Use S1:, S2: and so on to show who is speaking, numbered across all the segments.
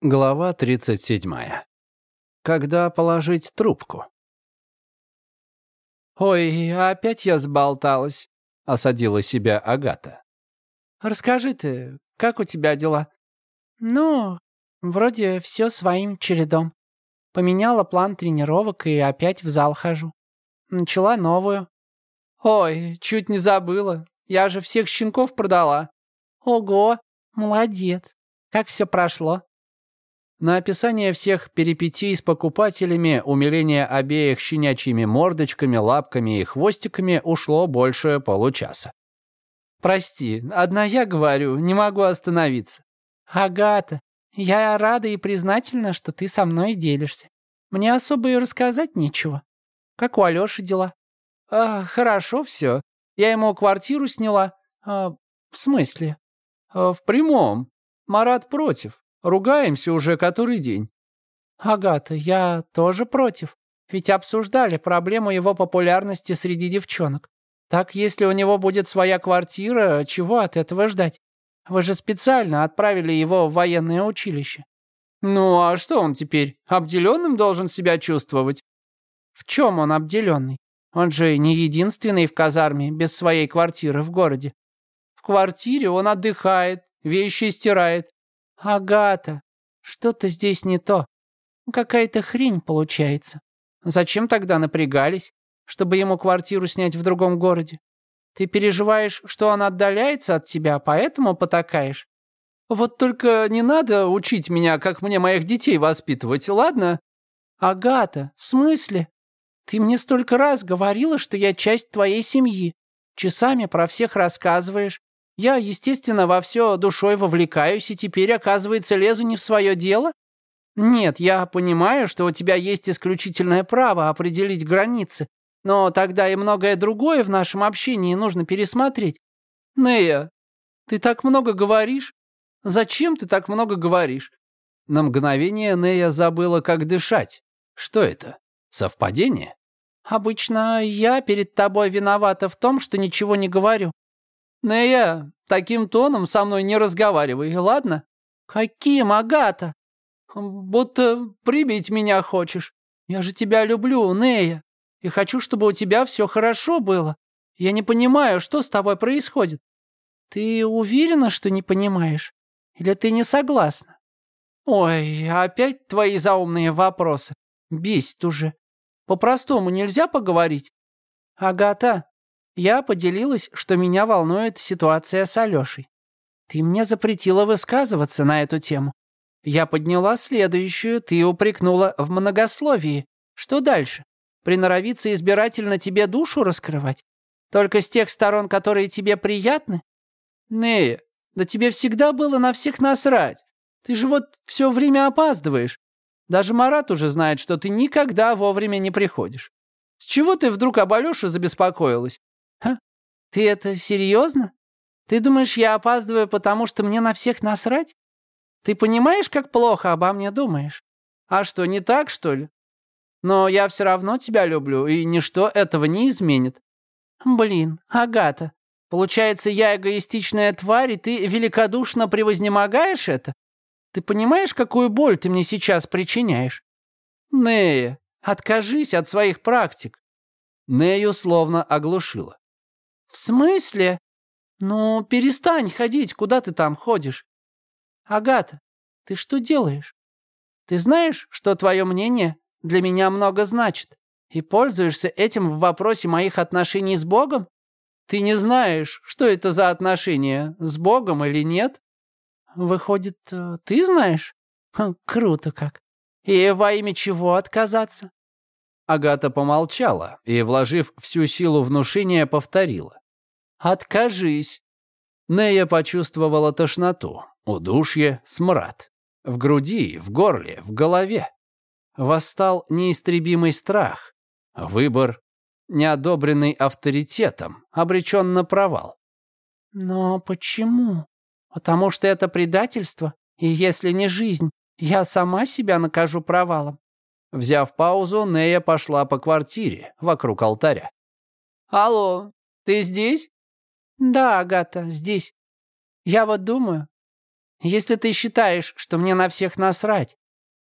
S1: Глава 37. Когда положить трубку?
S2: «Ой, опять я сболталась», — осадила себя Агата. «Расскажи ты, как у тебя дела?»
S3: «Ну, вроде все своим чередом. Поменяла план тренировок и опять в зал хожу. Начала новую».
S2: «Ой, чуть не забыла. Я же всех щенков продала».
S3: «Ого, молодец. Как все прошло?»
S1: На описание всех перипетий с покупателями, умиление обеих щенячьими мордочками, лапками и хвостиками ушло больше получаса.
S2: «Прости, одна я говорю, не могу остановиться».
S3: «Агата, я рада и признательна, что ты со мной делишься. Мне особо и рассказать нечего. Как у Алёши дела?»
S2: а, «Хорошо все. Я ему квартиру сняла».
S3: А, «В смысле?»
S2: а, «В прямом. Марат против. Ругаемся уже который день».
S3: «Агата, я тоже против. Ведь обсуждали проблему его популярности среди девчонок. Так, если у него будет своя квартира, чего от этого ждать? Вы же специально отправили его в военное училище».
S2: «Ну, а что он теперь, обделенным должен себя чувствовать?»
S3: «В чем он обделенный? Он же не единственный в казарме без своей квартиры в городе.
S2: В квартире он отдыхает, вещи стирает,
S3: «Агата, что-то здесь не то. Какая-то хрень получается. Зачем тогда напрягались, чтобы ему квартиру снять в другом городе? Ты переживаешь, что он отдаляется от тебя, поэтому потакаешь?»
S2: «Вот только не надо учить меня, как мне моих детей воспитывать, ладно?»
S3: «Агата, в смысле? Ты мне столько раз говорила, что я часть твоей семьи. Часами про всех рассказываешь, я, естественно, во все душой вовлекаюсь и теперь, оказывается, лезу не в свое дело? Нет, я понимаю, что у тебя есть исключительное право определить границы, но тогда и многое другое в нашем общении нужно пересмотреть.
S2: Нея, ты так много говоришь? Зачем ты так много говоришь?
S1: На мгновение Нея забыла, как дышать. Что это? Совпадение?
S3: Обычно я перед тобой виновата в том, что ничего не говорю.
S2: Нея, таким тоном со мной не разговаривай, ладно?
S3: Каким, Агата?
S2: Будто прибить меня хочешь. Я же тебя люблю, Нея, и хочу, чтобы у тебя все хорошо было. Я не понимаю, что с тобой происходит.
S3: Ты уверена, что не понимаешь? Или ты не согласна?
S2: Ой, опять твои заумные вопросы. Бесит уже. По-простому нельзя поговорить?
S3: Агата, я поделилась, что меня волнует ситуация с Алёшей. Ты мне запретила высказываться на эту тему. Я подняла следующую, ты упрекнула в многословии. Что дальше? Приноровиться избирательно тебе душу раскрывать? Только с тех сторон, которые тебе приятны?
S2: Не, да тебе всегда было на всех насрать. Ты же вот все время опаздываешь. Даже Марат уже знает, что ты никогда вовремя не приходишь. С чего ты вдруг об Алёше забеспокоилась?
S3: Ха? Ты это серьезно? Ты думаешь, я опаздываю, потому что мне на всех насрать? Ты понимаешь, как плохо обо мне думаешь?
S2: А что, не так, что ли? Но я все равно тебя люблю, и ничто этого не изменит.
S3: Блин, Агата, получается, я эгоистичная тварь, и ты великодушно превознемогаешь это? Ты понимаешь, какую боль ты мне сейчас причиняешь?
S2: Нея, откажись от своих практик.
S1: Нею словно оглушило.
S3: «В смысле? Ну, перестань ходить, куда ты там ходишь. Агата, ты что делаешь? Ты знаешь, что твое мнение для меня много значит, и пользуешься этим в вопросе моих отношений с Богом?
S2: Ты не знаешь, что это за отношения, с Богом или нет?
S3: Выходит, э, ты знаешь? Круто как. И во имя чего отказаться?
S1: Агата помолчала и, вложив всю силу внушения, повторила.
S2: «Откажись!»
S1: Нея почувствовала тошноту, удушье, смрад. В груди, в горле, в голове. Восстал неистребимый страх. Выбор, неодобренный авторитетом, обречен на провал.
S3: «Но почему? Потому что это предательство, и если не жизнь, я сама себя накажу провалом.
S1: Взяв паузу, Нея пошла по квартире вокруг алтаря.
S2: «Алло, ты здесь?»
S3: «Да, Агата, здесь. Я вот думаю, Если ты считаешь, что мне на всех насрать,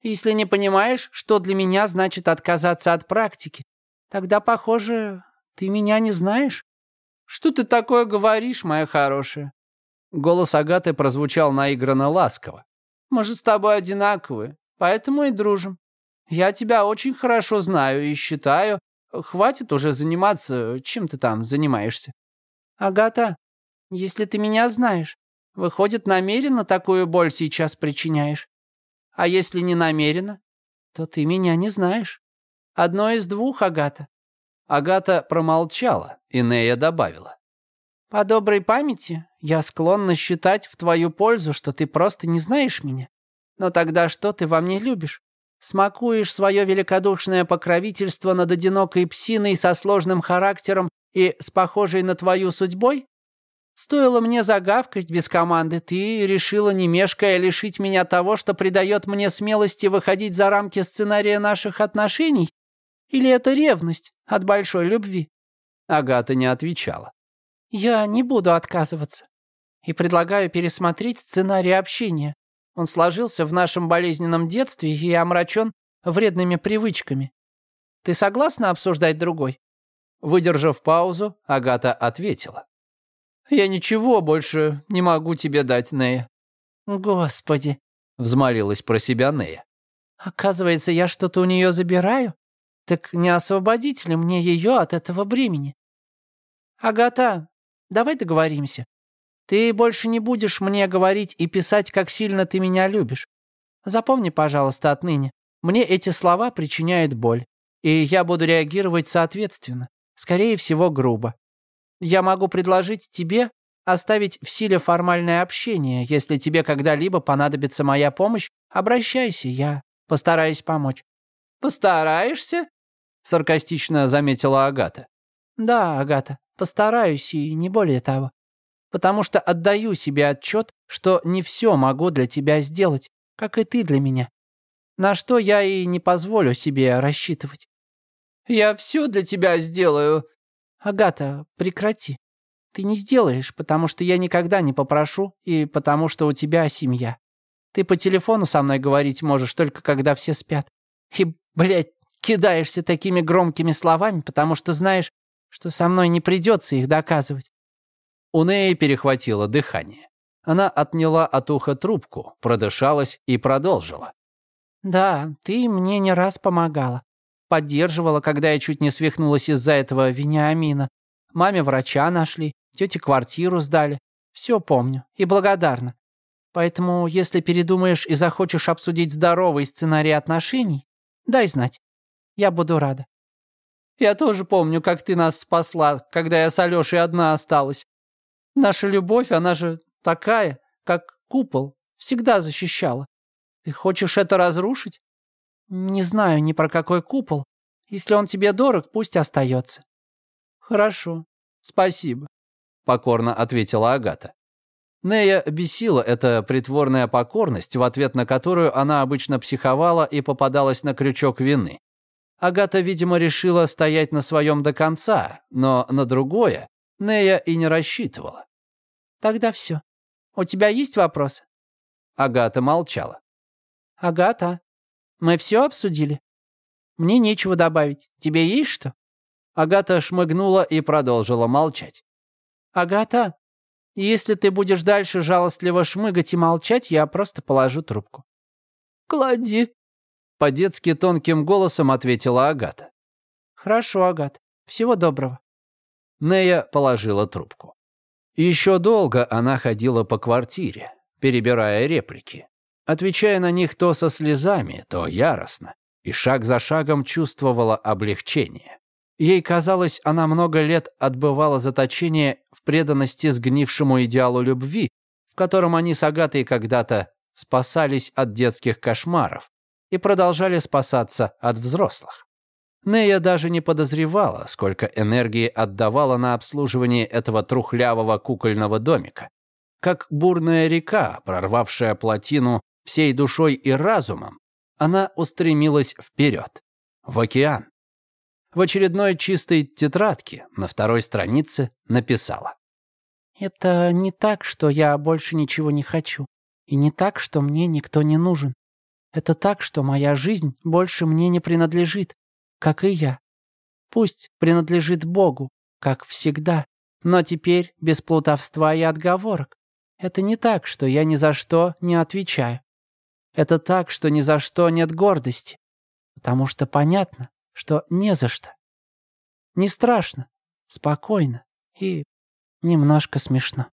S3: если не понимаешь, что для меня значит отказаться от практики, тогда, похоже, ты меня не знаешь. Что ты такое говоришь, моя хорошая?
S1: Голос Агаты прозвучал наигранно ласково.
S3: Мы же с тобой одинаковые, поэтому и дружим. Я тебя очень хорошо знаю и считаю, хватит уже заниматься, чем ты там занимаешься. Агата, если ты меня знаешь, выходит, намеренно такую боль сейчас причиняешь. А если не намеренно, то ты меня не знаешь. Одно из двух, Агата.
S1: Агата промолчала, и Нея добавила.
S3: По доброй памяти я склонна считать в твою пользу, что ты просто не знаешь меня. Но тогда что ты во мне любишь? Смакуешь свое великодушное покровительство над одинокой псиной со сложным характером и с похожей на твою судьбой? Стоило мне загавкость без команды, ты решила, не мешкая, лишить меня того, что придает мне смелости выходить за рамки сценария наших отношений? Или это ревность от большой любви?»
S1: Агата не отвечала.
S3: «Я не буду отказываться. И предлагаю пересмотреть сценарий общения. Он сложился в нашем болезненном детстве и омрачен вредными привычками. Ты согласна обсуждать другой?»
S1: Выдержав паузу, Агата ответила.
S2: «Я ничего больше не могу тебе дать, Нея».
S3: «Господи!»
S1: — взмолилась про себя Нея.
S3: «Оказывается, я что-то у нее забираю? Так не освободить ли мне ее от этого бремени?» «Агата, давай договоримся. Ты больше не будешь мне говорить и писать, как сильно ты меня любишь. Запомни, пожалуйста, отныне, мне эти слова причиняют боль, и я буду реагировать соответственно, скорее всего, грубо. Я могу предложить тебе оставить в силе формальное общение. Если тебе когда-либо понадобится моя помощь, обращайся, я постараюсь помочь».
S2: «Постараешься?» — саркастично заметила Агата.
S3: «Да, Агата, постараюсь и не более того. Потому что отдаю себе отчет, что не все могу для тебя сделать, как и ты для меня. На что я и не позволю себе рассчитывать».
S2: «Я все для тебя сделаю»,
S3: «Агата, прекрати. Ты не сделаешь, потому что я никогда не попрошу и потому что у тебя семья. Ты по телефону со мной говорить можешь только когда все спят. И, блядь, кидаешься такими громкими словами, потому что знаешь, что со мной не придется их доказывать».
S1: У Неи перехватило дыхание. Она отняла от уха трубку, продышалась и продолжила.
S3: «Да, ты мне не раз помогала. Поддерживала, когда я чуть не свихнулась из-за этого Вениамина. Маме врача нашли, тете квартиру сдали. Все помню и благодарна. Поэтому, если передумаешь и захочешь обсудить здоровый сценарий отношений, дай знать. Я буду рада.
S2: Я тоже помню, как ты нас спасла, когда я с Алёшей одна осталась. Наша любовь, она же такая, как купол, всегда защищала. Ты хочешь это разрушить?
S3: «Не знаю ни про какой купол. Если он тебе дорог, пусть остается».
S2: «Хорошо, спасибо», —
S1: покорно ответила Агата. Нея бесила эта притворная покорность, в ответ на которую она обычно психовала и попадалась на крючок вины. Агата, видимо, решила стоять на своем до конца, но на другое Нея и не рассчитывала.
S3: «Тогда все. У тебя есть вопросы?»
S1: Агата молчала.
S3: «Агата, мы все обсудили? Мне нечего добавить. Тебе есть что?»
S1: Агата шмыгнула и продолжила молчать.
S3: «Агата, если ты будешь дальше жалостливо шмыгать и молчать, я просто положу трубку».
S2: «Клади», —
S1: по-детски тонким голосом ответила Агата.
S3: «Хорошо, Агат. Всего доброго».
S1: Нея положила трубку. Еще долго она ходила по квартире, перебирая реплики отвечая на них то со слезами, то яростно, и шаг за шагом чувствовала облегчение. Ей казалось, она много лет отбывала заточение в преданности сгнившему идеалу любви, в котором они с Агатой когда-то спасались от детских кошмаров и продолжали спасаться от взрослых. Нея даже не подозревала, сколько энергии отдавала на обслуживание этого трухлявого кукольного домика. Как бурная река, прорвавшая плотину всей душой и разумом, она устремилась вперед, в океан. В очередной чистой тетрадке на второй странице написала.
S3: «Это не так, что я больше ничего не хочу. И не так, что мне никто не нужен. Это так, что моя жизнь больше мне не принадлежит, как и я. Пусть принадлежит Богу, как всегда, но теперь без плутовства и отговорок. Это не так, что я ни за что не отвечаю. Это так, что ни за что нет гордости. Потому что понятно, что не за что. Не страшно, спокойно и немножко смешно.